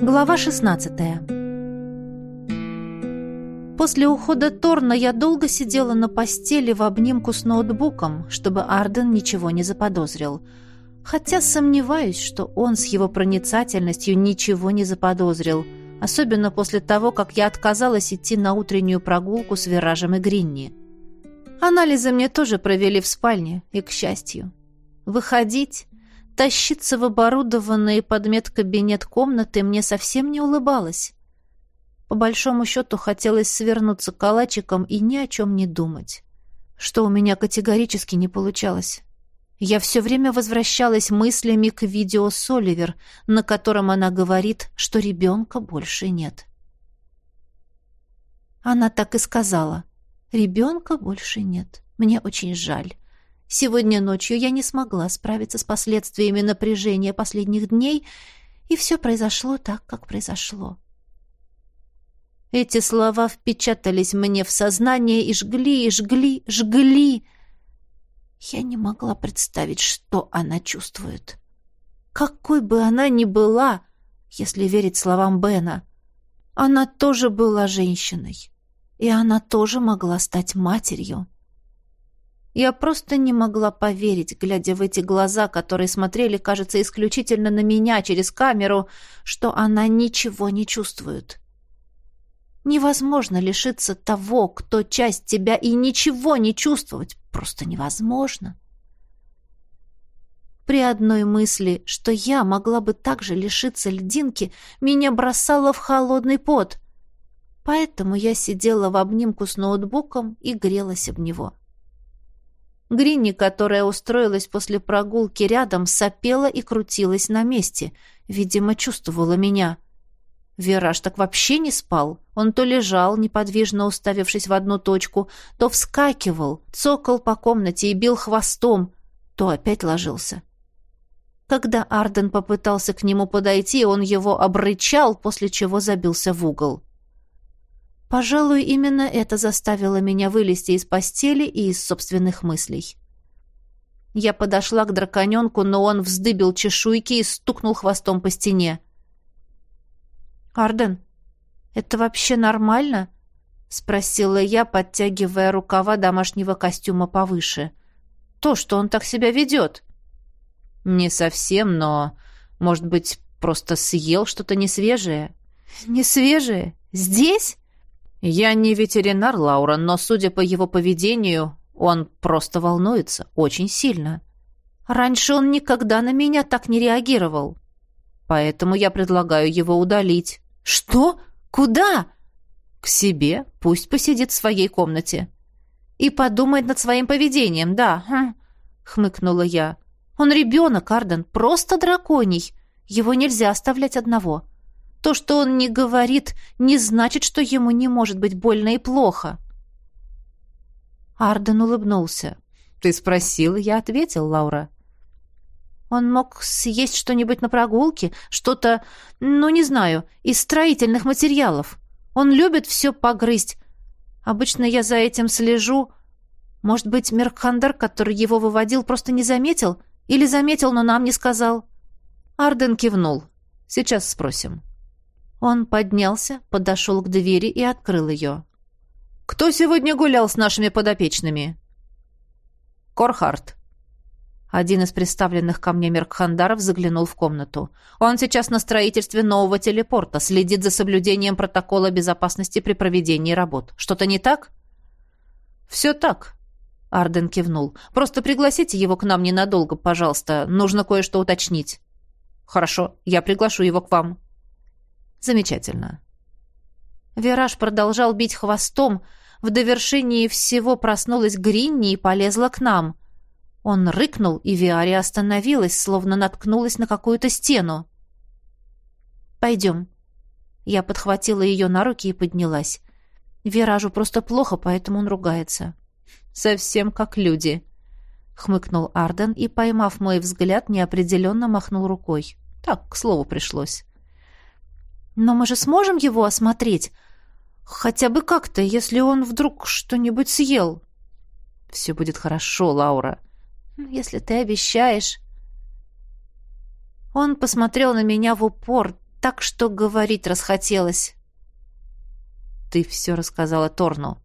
Глава 16 После ухода Торна я долго сидела на постели в обнимку с ноутбуком, чтобы Арден ничего не заподозрил. Хотя сомневаюсь, что он с его проницательностью ничего не заподозрил, особенно после того, как я отказалась идти на утреннюю прогулку с Виражем и Гринни. Анализы мне тоже провели в спальне, и к счастью. Выходить Тащиться в оборудованный под медкабинет комнаты мне совсем не улыбалось. По большому счету хотелось свернуться калачиком и ни о чем не думать. Что у меня категорически не получалось. Я все время возвращалась мыслями к видео Соливер, на котором она говорит, что ребенка больше нет. Она так и сказала. «Ребенка больше нет. Мне очень жаль. Сегодня ночью я не смогла справиться с последствиями напряжения последних дней, и все произошло так, как произошло. Эти слова впечатались мне в сознание и жгли, и жгли, жгли. Я не могла представить, что она чувствует. Какой бы она ни была, если верить словам Бена, она тоже была женщиной, и она тоже могла стать матерью. Я просто не могла поверить, глядя в эти глаза, которые смотрели, кажется, исключительно на меня через камеру, что она ничего не чувствует. Невозможно лишиться того, кто часть тебя, и ничего не чувствовать. Просто невозможно. При одной мысли, что я могла бы также лишиться льдинки, меня бросало в холодный пот. Поэтому я сидела в обнимку с ноутбуком и грелась об него. Гринни, которая устроилась после прогулки рядом, сопела и крутилась на месте. Видимо, чувствовала меня. Вираж так вообще не спал. Он то лежал, неподвижно уставившись в одну точку, то вскакивал, цокал по комнате и бил хвостом, то опять ложился. Когда Арден попытался к нему подойти, он его обрычал, после чего забился в угол. Пожалуй, именно это заставило меня вылезти из постели и из собственных мыслей. Я подошла к драконенку, но он вздыбил чешуйки и стукнул хвостом по стене. «Арден, это вообще нормально?» — спросила я, подтягивая рукава домашнего костюма повыше. «То, что он так себя ведет». «Не совсем, но, может быть, просто съел что-то несвежее?» «Несвежее? Здесь?» «Я не ветеринар, Лаура, но, судя по его поведению, он просто волнуется очень сильно. Раньше он никогда на меня так не реагировал. Поэтому я предлагаю его удалить». «Что? Куда?» «К себе. Пусть посидит в своей комнате». «И подумает над своим поведением, да», хм, — хмыкнула я. «Он ребенок, Арден, просто драконий. Его нельзя оставлять одного». То, что он не говорит, не значит, что ему не может быть больно и плохо. Арден улыбнулся. «Ты спросил, я ответил, Лаура». Он мог съесть что-нибудь на прогулке, что-то, ну, не знаю, из строительных материалов. Он любит все погрызть. Обычно я за этим слежу. Может быть, Меркхандер, который его выводил, просто не заметил? Или заметил, но нам не сказал?» Арден кивнул. «Сейчас спросим». Он поднялся, подошел к двери и открыл ее. «Кто сегодня гулял с нашими подопечными?» «Корхард». Один из представленных ко мне Меркхандаров заглянул в комнату. «Он сейчас на строительстве нового телепорта, следит за соблюдением протокола безопасности при проведении работ. Что-то не так?» «Все так», — Арден кивнул. «Просто пригласите его к нам ненадолго, пожалуйста. Нужно кое-что уточнить». «Хорошо, я приглашу его к вам». Замечательно. Вираж продолжал бить хвостом. В довершении всего проснулась Гринни и полезла к нам. Он рыкнул, и Виари остановилась, словно наткнулась на какую-то стену. «Пойдем». Я подхватила ее на руки и поднялась. Виражу просто плохо, поэтому он ругается. «Совсем как люди», — хмыкнул Арден и, поймав мой взгляд, неопределенно махнул рукой. Так, к слову, пришлось. Но мы же сможем его осмотреть? Хотя бы как-то, если он вдруг что-нибудь съел. Все будет хорошо, Лаура. Если ты обещаешь. Он посмотрел на меня в упор, так, что говорить расхотелось. Ты все рассказала Торну.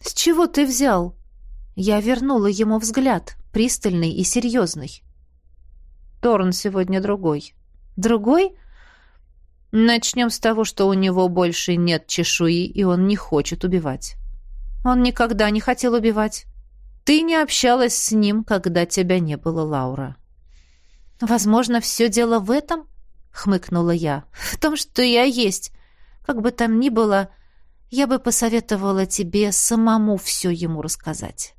С чего ты взял? Я вернула ему взгляд, пристальный и серьезный. Торн сегодня другой. Другой? Начнем с того, что у него больше нет чешуи, и он не хочет убивать. Он никогда не хотел убивать. Ты не общалась с ним, когда тебя не было, Лаура. Возможно, все дело в этом, хмыкнула я. В том, что я есть. Как бы там ни было, я бы посоветовала тебе самому все ему рассказать.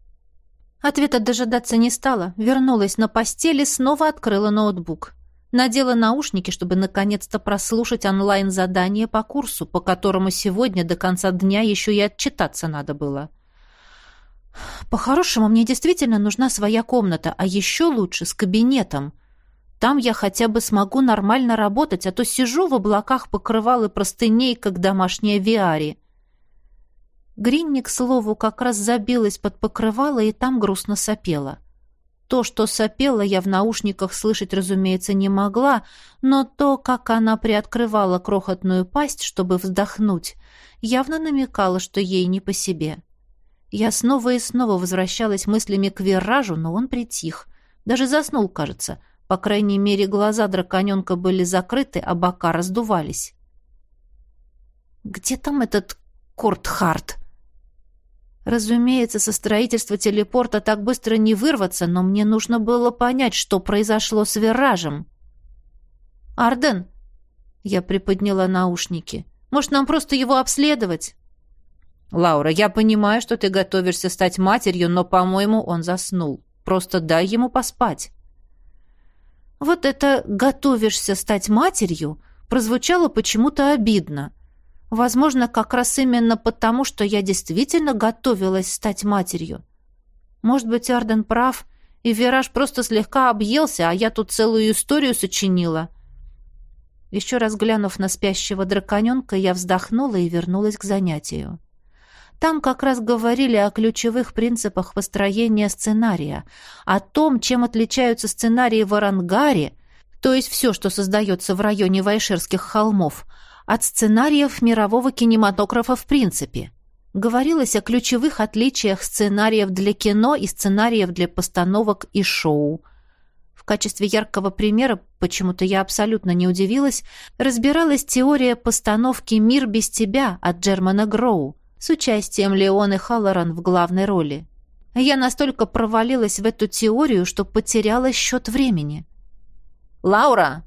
Ответа дожидаться не стала, вернулась на постели, снова открыла ноутбук. Надела наушники, чтобы наконец-то прослушать онлайн-задание по курсу, по которому сегодня до конца дня еще и отчитаться надо было. По-хорошему, мне действительно нужна своя комната, а еще лучше с кабинетом. Там я хотя бы смогу нормально работать, а то сижу в облаках покрывал и простыней, как домашняя Виари. Гринни, к слову, как раз забилась под покрывало и там грустно сопела. То, что сопела, я в наушниках слышать, разумеется, не могла, но то, как она приоткрывала крохотную пасть, чтобы вздохнуть, явно намекало, что ей не по себе. Я снова и снова возвращалась мыслями к виражу, но он притих. Даже заснул, кажется. По крайней мере, глаза драконенка были закрыты, а бока раздувались. «Где там этот Куртхарт?» Разумеется, со строительства телепорта так быстро не вырваться, но мне нужно было понять, что произошло с виражем. «Арден!» Я приподняла наушники. «Может, нам просто его обследовать?» «Лаура, я понимаю, что ты готовишься стать матерью, но, по-моему, он заснул. Просто дай ему поспать». Вот это «готовишься стать матерью» прозвучало почему-то обидно. Возможно, как раз именно потому, что я действительно готовилась стать матерью. Может быть, Арден прав, и Вираж просто слегка объелся, а я тут целую историю сочинила. Еще раз глянув на спящего драконенка, я вздохнула и вернулась к занятию. Там как раз говорили о ключевых принципах построения сценария, о том, чем отличаются сценарии в Арангаре, то есть все, что создается в районе Вайшерских холмов, от сценариев мирового кинематографа в принципе. Говорилось о ключевых отличиях сценариев для кино и сценариев для постановок и шоу. В качестве яркого примера, почему-то я абсолютно не удивилась, разбиралась теория постановки «Мир без тебя» от Джермана Гроу с участием Леоны Халлоран в главной роли. Я настолько провалилась в эту теорию, что потеряла счет времени. «Лаура!»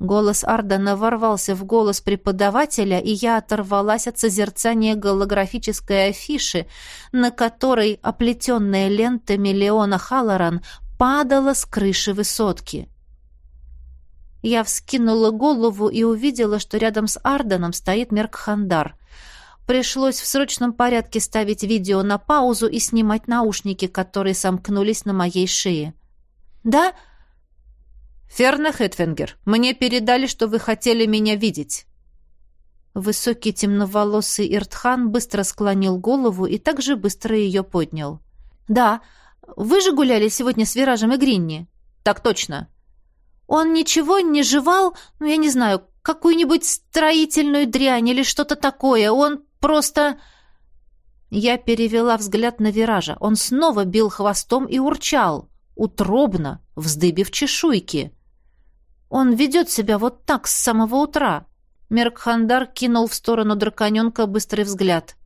Голос Ардена ворвался в голос преподавателя, и я оторвалась от созерцания голографической афиши, на которой, оплетенная лентами Леона Халлоран, падала с крыши высотки. Я вскинула голову и увидела, что рядом с Арденом стоит Меркхандар. Пришлось в срочном порядке ставить видео на паузу и снимать наушники, которые сомкнулись на моей шее. «Да?» «Ферна Хэтфингер, мне передали, что вы хотели меня видеть». Высокий темноволосый Иртхан быстро склонил голову и также быстро ее поднял. «Да, вы же гуляли сегодня с Виражем и Гринни?» «Так точно». «Он ничего не жевал, ну, я не знаю, какую-нибудь строительную дрянь или что-то такое. Он просто...» Я перевела взгляд на Виража. Он снова бил хвостом и урчал, утробно, вздыбив чешуйки. Он ведет себя вот так с самого утра. Меркхандар кинул в сторону драконенка быстрый взгляд.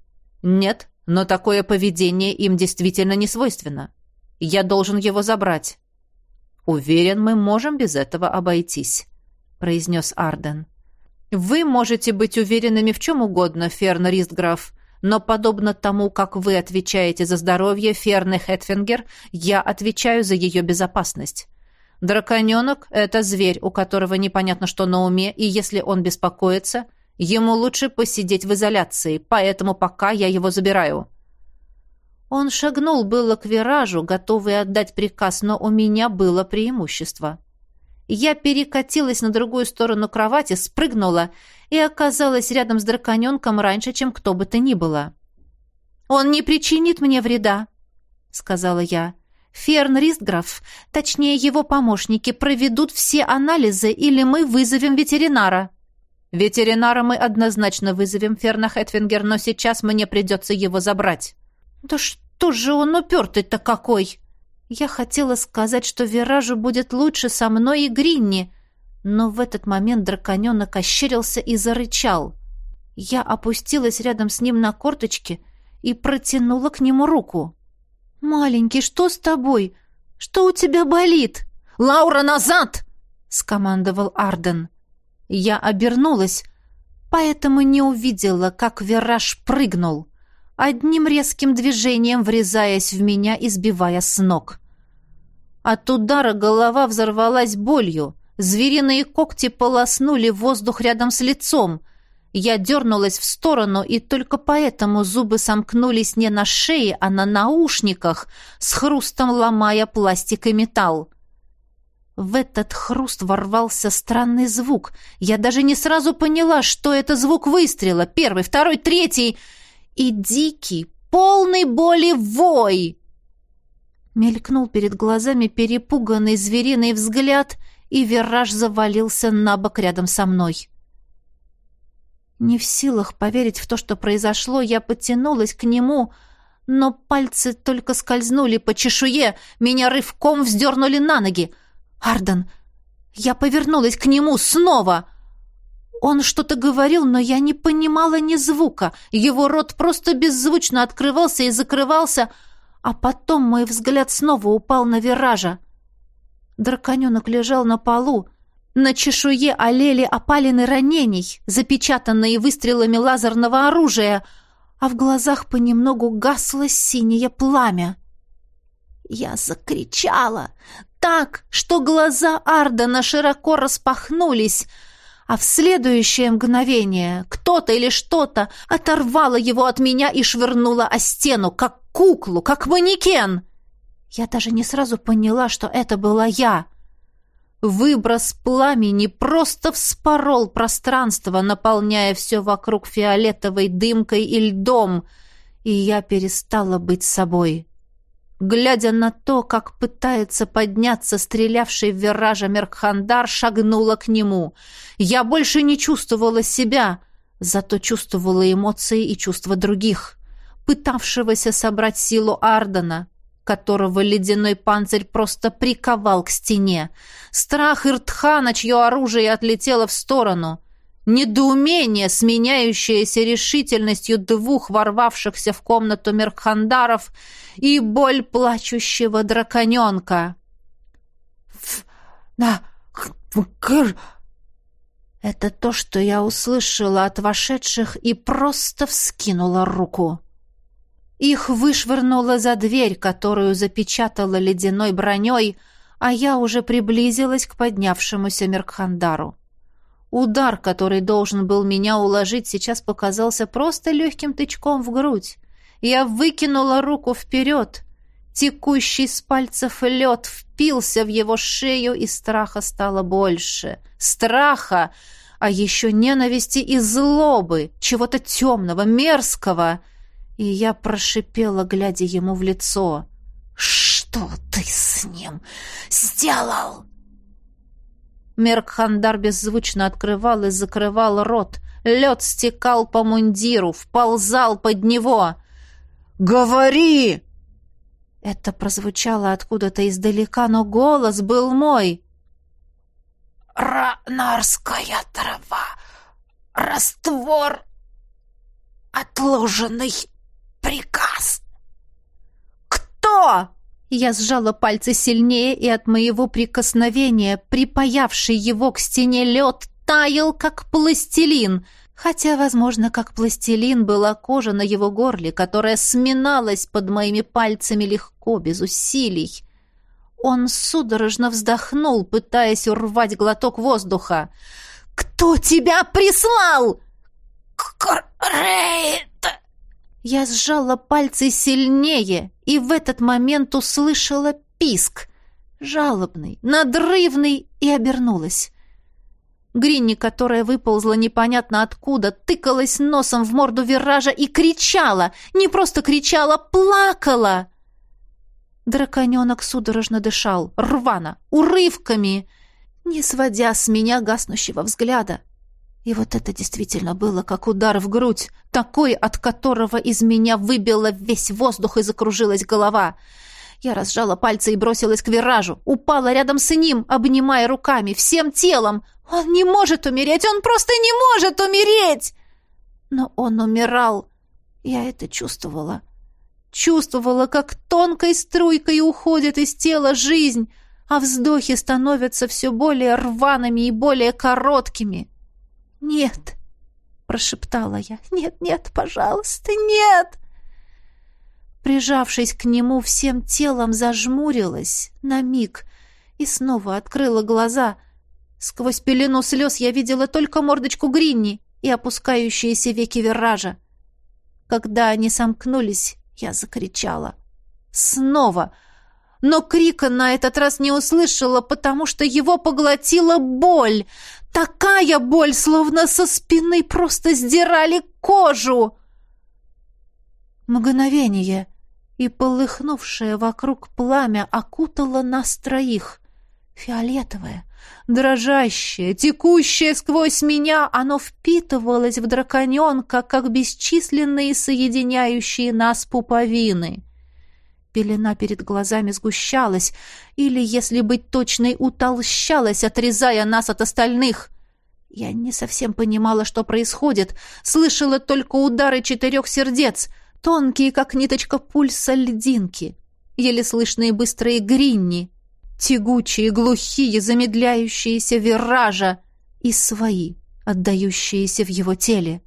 Нет, но такое поведение им действительно не свойственно. Я должен его забрать. Уверен, мы можем без этого обойтись, произнес Арден. Вы можете быть уверенными в чем угодно, Ферн Ристграф, но подобно тому, как вы отвечаете за здоровье Ферны Хэтфингер, я отвечаю за ее безопасность. Драконенок — это зверь, у которого непонятно что на уме, и если он беспокоится, ему лучше посидеть в изоляции, поэтому пока я его забираю». Он шагнул было к виражу, готовый отдать приказ, но у меня было преимущество. Я перекатилась на другую сторону кровати, спрыгнула и оказалась рядом с драконенком раньше, чем кто бы то ни было. «Он не причинит мне вреда», — сказала я. Ферн Ристграф, точнее его помощники, проведут все анализы или мы вызовем ветеринара». «Ветеринара мы однозначно вызовем, Ферна Хэтфингер, но сейчас мне придется его забрать». «Да что же он упертый-то какой?» Я хотела сказать, что Виражу будет лучше со мной и Гринни, но в этот момент драконенок ощерился и зарычал. Я опустилась рядом с ним на корточки и протянула к нему руку. «Маленький, что с тобой? Что у тебя болит?» «Лаура, назад!» — скомандовал Арден. Я обернулась, поэтому не увидела, как Вираж прыгнул, одним резким движением врезаясь в меня и сбивая с ног. От удара голова взорвалась болью. Звериные когти полоснули воздух рядом с лицом. Я дернулась в сторону, и только поэтому зубы сомкнулись не на шее, а на наушниках, с хрустом ломая пластик и металл. В этот хруст ворвался странный звук. Я даже не сразу поняла, что это звук выстрела. Первый, второй, третий. И дикий, полный боли вой. Мелькнул перед глазами перепуганный звериный взгляд, и вираж завалился на бок рядом со мной. Не в силах поверить в то, что произошло, я потянулась к нему, но пальцы только скользнули по чешуе, меня рывком вздернули на ноги. «Арден!» Я повернулась к нему снова. Он что-то говорил, но я не понимала ни звука. Его рот просто беззвучно открывался и закрывался, — а потом мой взгляд снова упал на виража. Драконенок лежал на полу. На чешуе олели опалины ранений, запечатанные выстрелами лазерного оружия, а в глазах понемногу гасло синее пламя. Я закричала так, что глаза Ардена широко распахнулись, а в следующее мгновение кто-то или что-то оторвало его от меня и швырнуло о стену, как куклу, как манекен. Я даже не сразу поняла, что это была я. Выброс пламени просто вспорол пространство, наполняя все вокруг фиолетовой дымкой и льдом, и я перестала быть собой. Глядя на то, как пытается подняться стрелявший в виража Меркхандар, шагнула к нему. Я больше не чувствовала себя, зато чувствовала эмоции и чувства других, пытавшегося собрать силу Ардена, которого ледяной панцирь просто приковал к стене, страх Иртхана, чье оружие отлетело в сторону — Недоумение, сменяющееся решительностью двух ворвавшихся в комнату Меркхандаров, и боль плачущего драконенка. «На... кр...» Это то, что я услышала от вошедших и просто вскинула руку. Их вышвырнуло за дверь, которую запечатала ледяной броней, а я уже приблизилась к поднявшемуся Меркхандару. Удар, который должен был меня уложить, сейчас показался просто легким тычком в грудь. Я выкинула руку вперед. Текущий с пальцев лед впился в его шею, и страха стало больше. Страха, а еще ненависти и злобы, чего-то темного, мерзкого. И я прошипела, глядя ему в лицо. «Что ты с ним сделал?» Меркхандар беззвучно открывал и закрывал рот. Лед стекал по мундиру, вползал под него. «Говори!» Это прозвучало откуда-то издалека, но голос был мой. «Ранарская трава! Раствор! Отложенный приказ!» «Кто?» Я сжала пальцы сильнее, и от моего прикосновения, припаявший его к стене лед, таял, как пластилин, хотя, возможно, как пластилин была кожа на его горле, которая сминалась под моими пальцами легко, без усилий. Он судорожно вздохнул, пытаясь урвать глоток воздуха. «Кто тебя прислал?» «Крейт!» Я сжала пальцы сильнее и в этот момент услышала писк, жалобный, надрывный, и обернулась. Гринни, которая выползла непонятно откуда, тыкалась носом в морду виража и кричала, не просто кричала, плакала. Драконенок судорожно дышал, рвано, урывками, не сводя с меня гаснущего взгляда. И вот это действительно было как удар в грудь, такой, от которого из меня выбило весь воздух и закружилась голова. Я разжала пальцы и бросилась к виражу, упала рядом с ним, обнимая руками, всем телом. Он не может умереть, он просто не может умереть! Но он умирал. Я это чувствовала. Чувствовала, как тонкой струйкой уходит из тела жизнь, а вздохи становятся все более рваными и более короткими. «Нет!» — прошептала я. «Нет, нет, пожалуйста, нет!» Прижавшись к нему всем телом, зажмурилась на миг и снова открыла глаза. Сквозь пелену слез я видела только мордочку Гринни и опускающиеся веки виража. Когда они сомкнулись, я закричала. Снова! Но крика на этот раз не услышала, потому что его поглотила боль. Такая боль, словно со спины просто сдирали кожу. Мгновение, и полыхнувшее вокруг пламя окутало нас троих. Фиолетовое, дрожащее, текущее сквозь меня, оно впитывалось в драконенка, как бесчисленные соединяющие нас пуповины. Пелена перед глазами сгущалась, или, если быть точной, утолщалась, отрезая нас от остальных. Я не совсем понимала, что происходит, слышала только удары четырех сердец, тонкие, как ниточка пульса льдинки, еле слышные быстрые гринни, тягучие, глухие, замедляющиеся виража и свои, отдающиеся в его теле.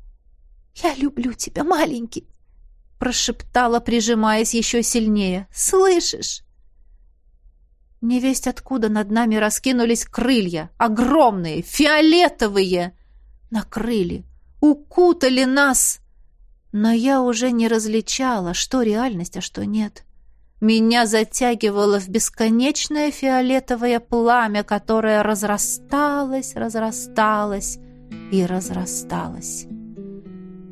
«Я люблю тебя, маленький!» Прошептала, прижимаясь еще сильнее. «Слышишь?» Невесть откуда над нами раскинулись крылья, огромные, фиолетовые. Накрыли, укутали нас. Но я уже не различала, что реальность, а что нет. Меня затягивало в бесконечное фиолетовое пламя, которое разрасталось, разрасталось и разрасталось.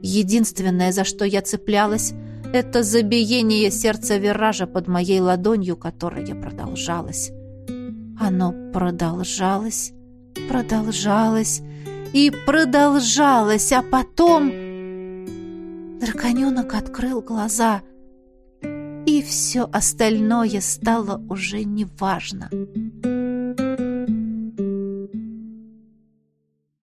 Единственное, за что я цеплялась, это забиение сердца виража под моей ладонью, которое продолжалось. Оно продолжалось, продолжалось и продолжалось, а потом... Драконенок открыл глаза, и все остальное стало уже неважно. важно.